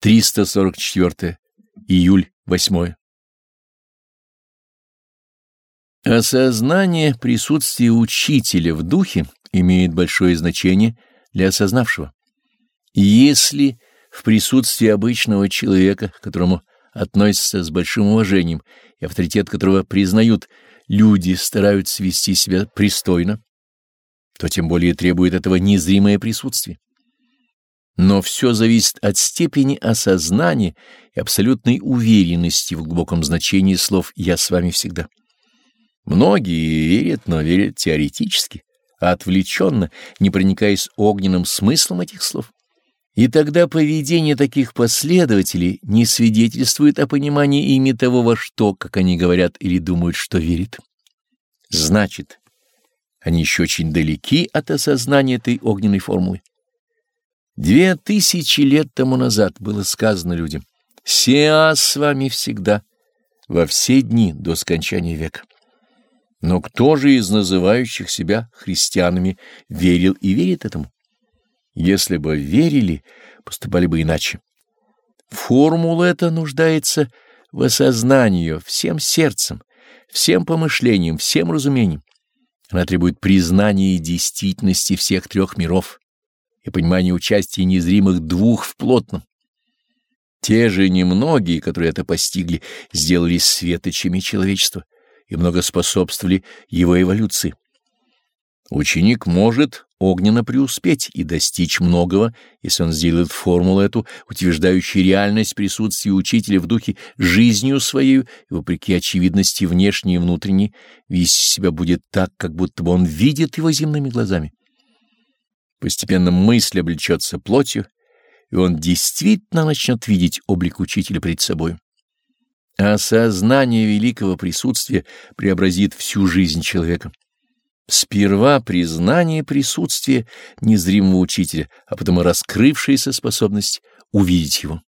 344. Июль 8. Осознание присутствия учителя в духе имеет большое значение для осознавшего. Если в присутствии обычного человека, к которому относятся с большим уважением и авторитет которого признают, люди стараются вести себя пристойно, то тем более требует этого незримое присутствие. Но все зависит от степени осознания и абсолютной уверенности в глубоком значении слов «я с вами всегда». Многие верят, но верят теоретически, а отвлеченно, не проникаясь огненным смыслом этих слов. И тогда поведение таких последователей не свидетельствует о понимании ими того, во что, как они говорят или думают, что верят. Значит, они еще очень далеки от осознания этой огненной формулы. Две тысячи лет тому назад было сказано людям «Сеа с вами всегда, во все дни до скончания века». Но кто же из называющих себя христианами верил и верит этому? Если бы верили, поступали бы иначе. Формула эта нуждается в осознании всем сердцем, всем помышлением, всем разумением. Она требует признания действительности всех трех миров и понимание участия незримых двух в плотном. Те же немногие, которые это постигли, сделались светочами человечества и много способствовали его эволюции. Ученик может огненно преуспеть и достичь многого, если он сделает формулу эту, утверждающую реальность присутствия учителя в духе жизнью своей, и вопреки очевидности внешней и внутренней, вести себя будет так, как будто бы он видит его земными глазами. Постепенно мысль облечется плотью, и он действительно начнет видеть облик учителя пред собой. Осознание великого присутствия преобразит всю жизнь человека. Сперва признание присутствия незримого учителя, а потом раскрывшаяся способность увидеть его.